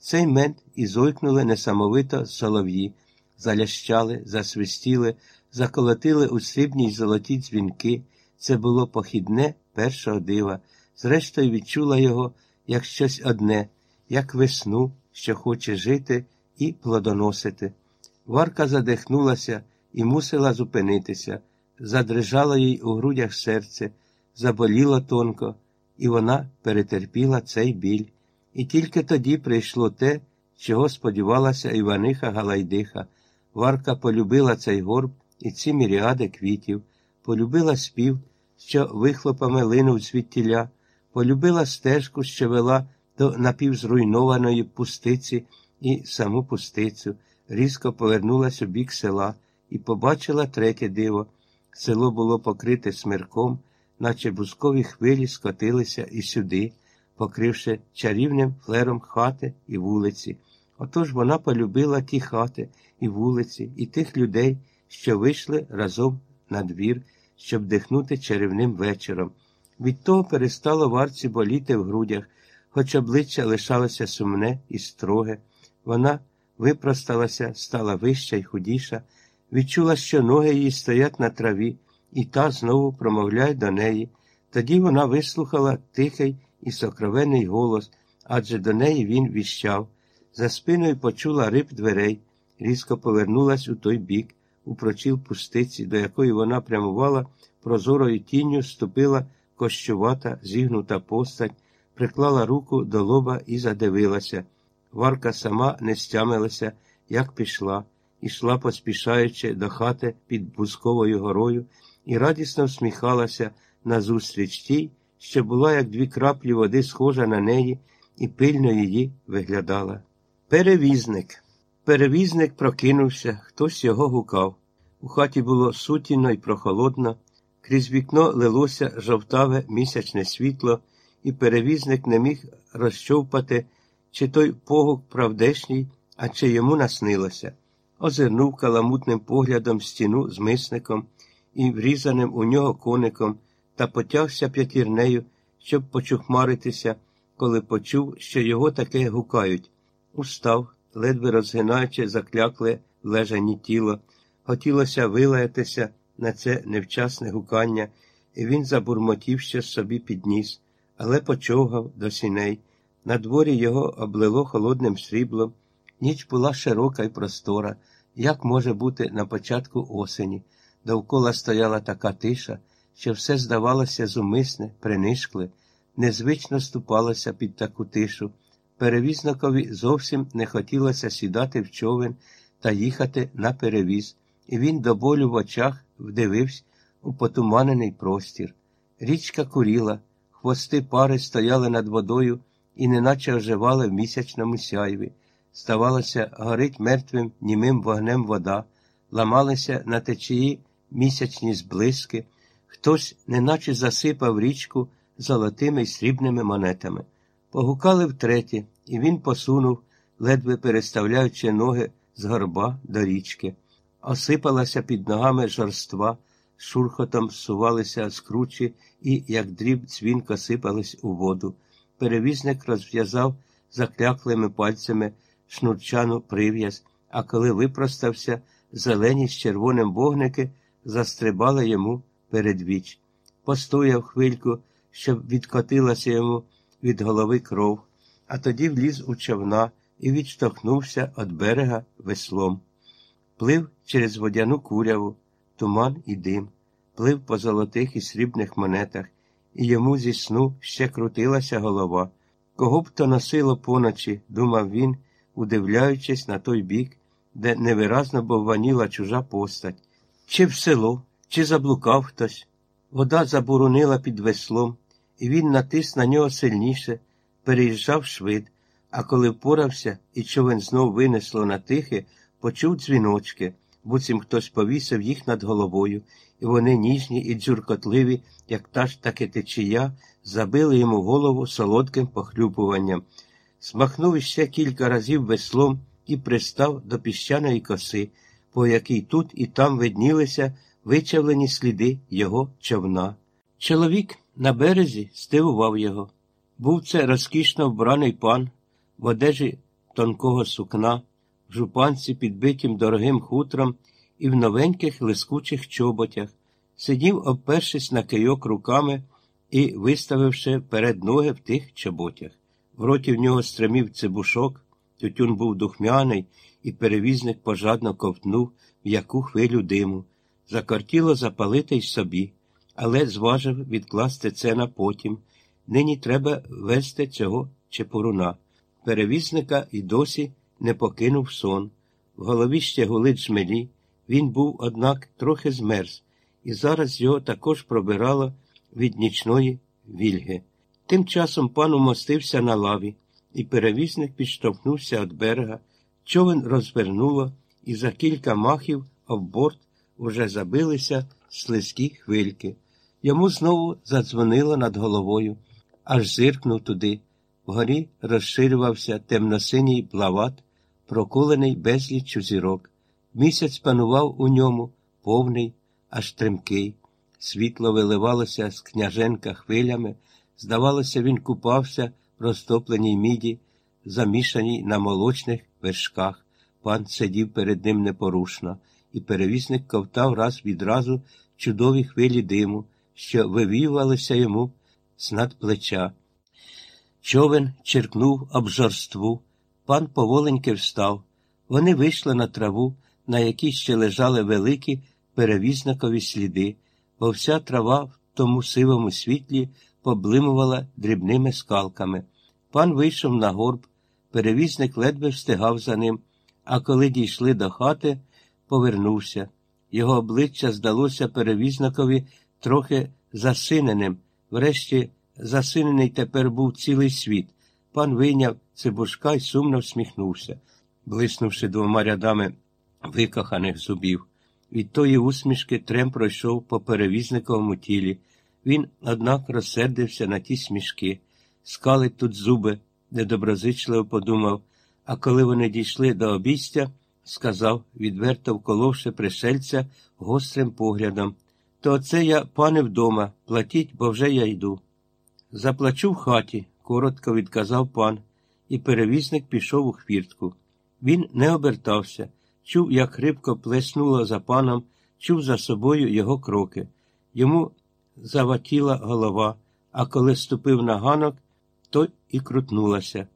цей мент і зойкнули несамовито солов'ї, залящали, засвистіли, заколотили у срібні й золоті дзвінки. Це було похідне першого дива. Зрештою, відчула його як щось одне, як весну, що хоче жити і плодоносити. Варка задихнулася і мусила зупинитися. Задрижало їй у грудях серце, заболіло тонко, і вона перетерпіла цей біль. І тільки тоді прийшло те, чого сподівалася Іваниха Галайдиха. Варка полюбила цей горб і ці міріади квітів, полюбила спів, що вихлопами линув звідтіля, полюбила стежку, що вела до напівзруйнованої пустиці і саму пустицю, різко повернулась у бік села і побачила третє диво. Село було покрите смирком, наче бускові хвилі скотилися і сюди, покривши чарівним флером хати і вулиці. Отож вона полюбила ті хати і вулиці, і тих людей, що вийшли разом на двір, щоб дихнути чарівним вечором. Від того перестало варці боліти в грудях, хоч обличчя лишалося сумне і строге. Вона випросталася, стала вища й худіша, відчула, що ноги її стоять на траві, і та знову промовляє до неї. Тоді вона вислухала тихий і сокровенний голос, адже до неї він віщав. За спиною почула риб дверей, різко повернулась у той бік, у прочіл пустиці, до якої вона прямувала, прозорою тінню ступила кощувата, зігнута постать, приклала руку до лоба і задивилася. Варка сама не стямилася, як пішла, ішла, поспішаючи до хати під Бузковою горою, і радісно всміхалася назустріч тій, що була, як дві краплі води, схожа на неї, і пильно її виглядала. Перевізник. Перевізник прокинувся, хтось його гукав. У хаті було сутінно й прохолодно, крізь вікно лилося жовтаве місячне світло, і перевізник не міг розчовпати, чи той погук правдешній, а чи йому наснилося. Озирнув каламутним поглядом стіну з мисником і врізаним у нього коником та потягся п'ятірнею, щоб почухмаритися, коли почув, що його таке гукають. Устав, ледве розгинаючи заклякле лежані тіло. Хотілося вилаятися на це невчасне гукання, і він забурмотів щось собі підніс, але почовгав до сіней. На дворі його облило холодним сріблом. Ніч була широка і простора, як може бути на початку осені. Довкола стояла така тиша, що все здавалося зумисне, принишкле, незвично ступалося під таку тишу. Перевізникові зовсім не хотілося сідати в човен та їхати на перевіз, і він до болю в очах вдивився у потуманений простір. Річка куріла, хвости пари стояли над водою і неначе оживали в місячному сяйві. Ставалося, горить мертвим німим вогнем вода, ламалися на течії місячні зблиски, хтось неначе засипав річку золотими й срібними монетами. Погукали втретє, і він посунув, ледве переставляючи ноги з горба до річки. Осипалася під ногами жорства, шурхотом сувалися з кручі і, як дріб, дзвінко сипались у воду. Перевізник розв'язав закляклими пальцями шнурчану прив'яз, а коли випростався, зелені з червоним вогники застрибали йому перед віч. Постояв хвильку, щоб відкотилася йому від голови кров, а тоді вліз у човна і відштовхнувся від берега веслом. Плив через водяну куряву, туман і дим, плив по золотих і срібних монетах, і йому зі сну ще крутилася голова. Кого б то носило поночі, думав він, удивляючись на той бік, де невиразно бовваніла чужа постать, чи в село, чи заблукав хтось. Вода заборонила під веслом, і він натис на нього сильніше, переїжджав швид, а коли впорався і човен знов винесло на тихе, почув дзвіночки, буцім хтось повісив їх над головою, і вони ніжні і дзюркотливі, як та ж таки течія, забили йому голову солодким похлюпуванням. Смахнув іще кілька разів веслом і пристав до піщаної коси, по якій тут і там виднілися вичавлені сліди його човна. Чоловік на березі здивував його. Був це розкішно вбраний пан в одежі тонкого сукна, в жупанці, підбитім дорогим хутром і в новеньких лискучих чоботях, сидів, обпершись на кийок руками і виставивши перед ноги в тих чоботях. В роті в нього стримів цибушок, тютюн був духмяний, і перевізник пожадно ковтнув в яку хвилю диму. Закортіло запалити й собі, але зважив відкласти це на потім. Нині треба вести цього чепуруна. Перевізника й досі не покинув сон. В голові ще гулить жмелі. Він був, однак, трохи змерз, і зараз його також пробирало від нічної вільги. Тим часом пан умостився на лаві, і перевізник підштовхнувся від берега. Човен розвернуло, і за кілька махів об борт уже забилися слизькі хвильки. Йому знову задзвонило над головою, аж зиркнув туди. Вгорі розширювався темносиній плават, прокулений безліччю зірок. Місяць панував у ньому, повний, аж тремкий. Світло виливалося з княженка хвилями, здавалося, він купався в розтопленій міді, замішаній на молочних вершках. Пан сидів перед ним непорушно, і перевізник ковтав раз відразу чудові хвилі диму, що вивівалися йому з над плеча. Човен черкнув об жорству. Пан поволеньки встав. Вони вийшли на траву, на якій ще лежали великі перевізникові сліди, бо вся трава в тому сивому світлі поблимувала дрібними скалками. Пан вийшов на горб, перевізник ледве встигав за ним, а коли дійшли до хати, повернувся. Його обличчя здалося перевізникові трохи засиненим. Врешті засинений тепер був цілий світ. Пан вийняв цибушка й сумно всміхнувся, блиснувши двома рядами викоханих зубів. Від тої усмішки трем пройшов по перевізниковому тілі. Він, однак, розсердився на ті смішки. Скалить тут зуби, недоброзичливо подумав, а коли вони дійшли до обійстя, сказав, відверто вколовши пришельця гострим поглядом. То оце я, пане, вдома, платіть, бо вже я йду. Заплачу в хаті, коротко відказав пан, і перевізник пішов у хвіртку. Він не обертався, чув, як хрипко плеснуло за паном, чув за собою його кроки. Йому заватіла голова, а коли ступив на ганок, то і крутнулася.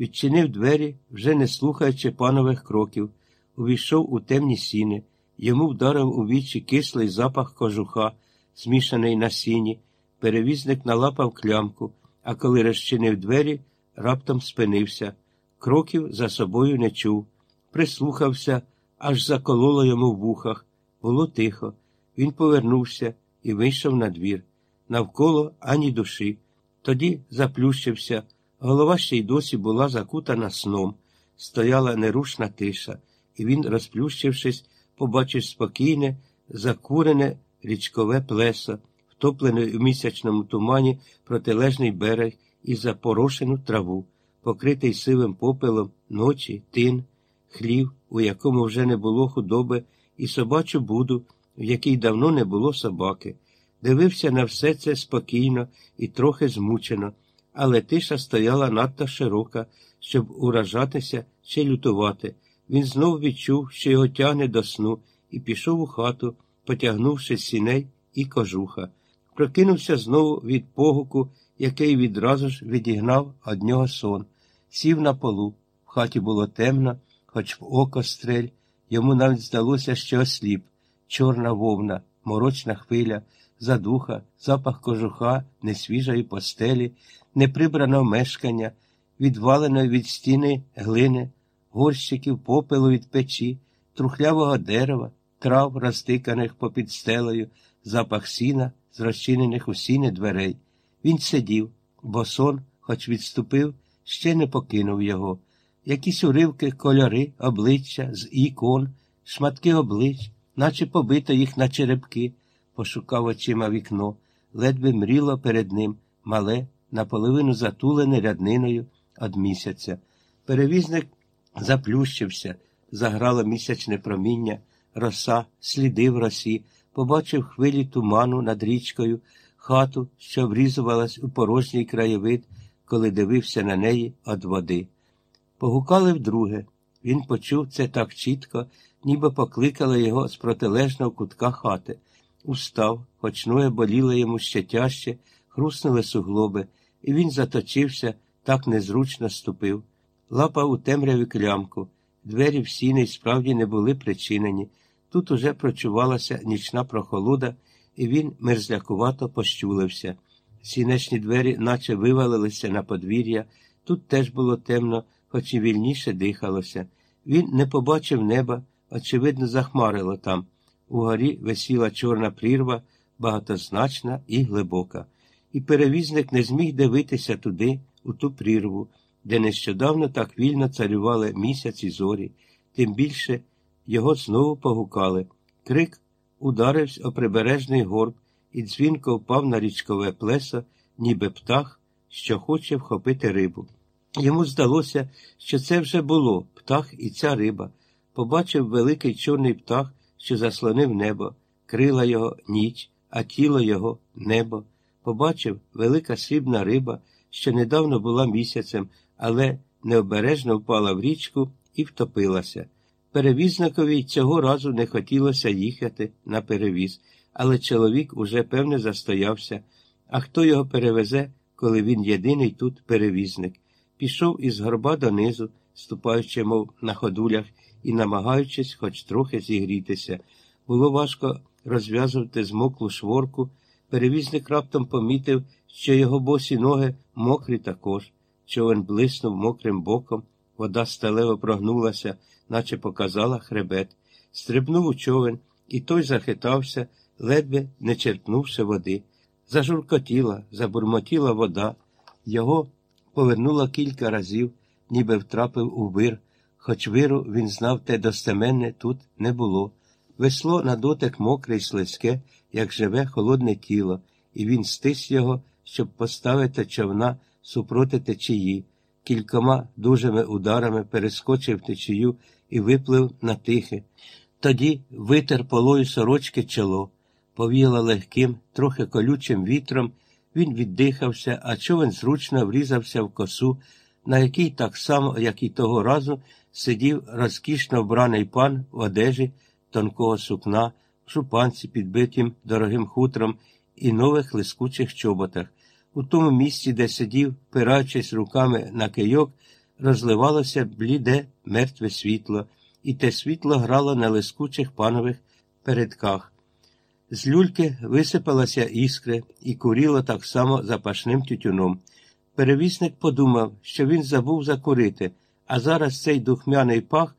Відчинив двері, вже не слухаючи панових кроків, увійшов у темні сіни. Йому вдарив у вічі кислий запах кожуха, змішаний на сіні. Перевізник налапав клямку, а коли розчинив двері, раптом спинився. Кроків за собою не чув. Прислухався, аж закололо йому в вухах. Було тихо. Він повернувся і вийшов на двір. Навколо ані душі. Тоді заплющився. Голова ще й досі була закутана сном. Стояла нерушна тиша, і він, розплющившись, побачив спокійне, закурене річкове плесо, втоплене у місячному тумані протилежний берег і запорошену траву, покритий сивим попелом ночі, тин, хлів, у якому вже не було худоби, і собачу буду, в якій давно не було собаки. Дивився на все це спокійно і трохи змучено, але тиша стояла надто широка, щоб уражатися чи лютувати. Він знов відчув, що його тягне до сну, і пішов у хату, потягнувши сіней і кожуха. Прокинувся знову від погуку, який відразу ж відігнав од нього сон. Сів на полу. В хаті було темно, хоч в око стрель. Йому навіть здалося, що осліп, чорна вовна, морочна хвиля, задуха, запах кожуха, несвіжої постелі, неприбраного мешкання, відваленої від стіни глини, горщиків попелу від печі, трухлявого дерева, трав, розтиканих попід стелею, запах сіна з розчинених у сіни дверей. Він сидів, бо сон, хоч відступив, ще не покинув його. Якісь уривки, кольори, обличчя з ікон, шматки облич, наче побито їх на черепки, пошукав очима вікно, ледве мріло перед ним, мале, наполовину затулене рядниною од місяця. Перевізник заплющився, заграло місячне проміння, роса, сліди в росі, побачив хвилі туману над річкою, хату, що врізувалась у порожній краєвид, коли дивився на неї од води. Погукали вдруге. Він почув це так чітко, ніби покликали його з протилежного кутка хати. Устав, хоч ноги боліли йому ще тяжче, хруснули суглоби, і він заточився, так незручно ступив. Лапав у темряві клямку. Двері в сіни справді не були причинені. Тут уже прочувалася нічна прохолода, і він мерзлякувато пощулився. Сінечні двері наче вивалилися на подвір'я, тут теж було темно, хоч і вільніше дихалося. Він не побачив неба, очевидно, захмарило там. Угорі висіла чорна прірва, багатозначна і глибока. І перевізник не зміг дивитися туди, у ту прірву, де нещодавно так вільно царювали місяць і зорі, тим більше його знову погукали. Крик ударився о прибережний горб і дзвінко впав на річкове плесо, ніби птах, що хоче вхопити рибу. Йому здалося, що це вже було птах і ця риба. Побачив великий чорний птах, що заслонив небо, крила його ніч, а тіло його небо. Побачив велика срібна риба, що недавно була місяцем, але необережно впала в річку і втопилася. Перевізникові цього разу не хотілося їхати на перевіз, але чоловік уже певне застоявся. А хто його перевезе, коли він єдиний тут перевізник? Пішов із горба донизу, ступаючи, мов на ходулях, і намагаючись хоч трохи зігрітися. Було важко розв'язувати змоклу шворку. Перевізник раптом помітив, що його босі ноги мокрі також. Човен блиснув мокрим боком, вода сталево прогнулася, наче показала хребет. Стрибнув у човен, і той захитався, ледве не черпнувши води. Зажуркотіла, забурмотіла вода. Його повернула кілька разів, ніби втрапив у вир, хоч виру він знав те достеменне тут не було. Весло на дотик мокре й слизьке, як живе холодне тіло, і він стис його, щоб поставити човна супроти течії. Кількома дужими ударами перескочив течію і виплив на тихе. Тоді витер полою сорочки чоло, повіяло легким, трохи колючим вітром. Він віддихався, а човен зручно врізався в косу, на якій так само, як і того разу, сидів розкішно вбраний пан в одежі тонкого сукна, в шупанці, підбитім дорогим хутром і нових лискучих чоботах. У тому місці, де сидів, пираючись руками на кийок, розливалося бліде мертве світло, і те світло грало на лискучих панових передках. З люльки висипалася іскри і куріло так само запашним тютюном. Перевісник подумав, що він забув закурити, а зараз цей духмяний пах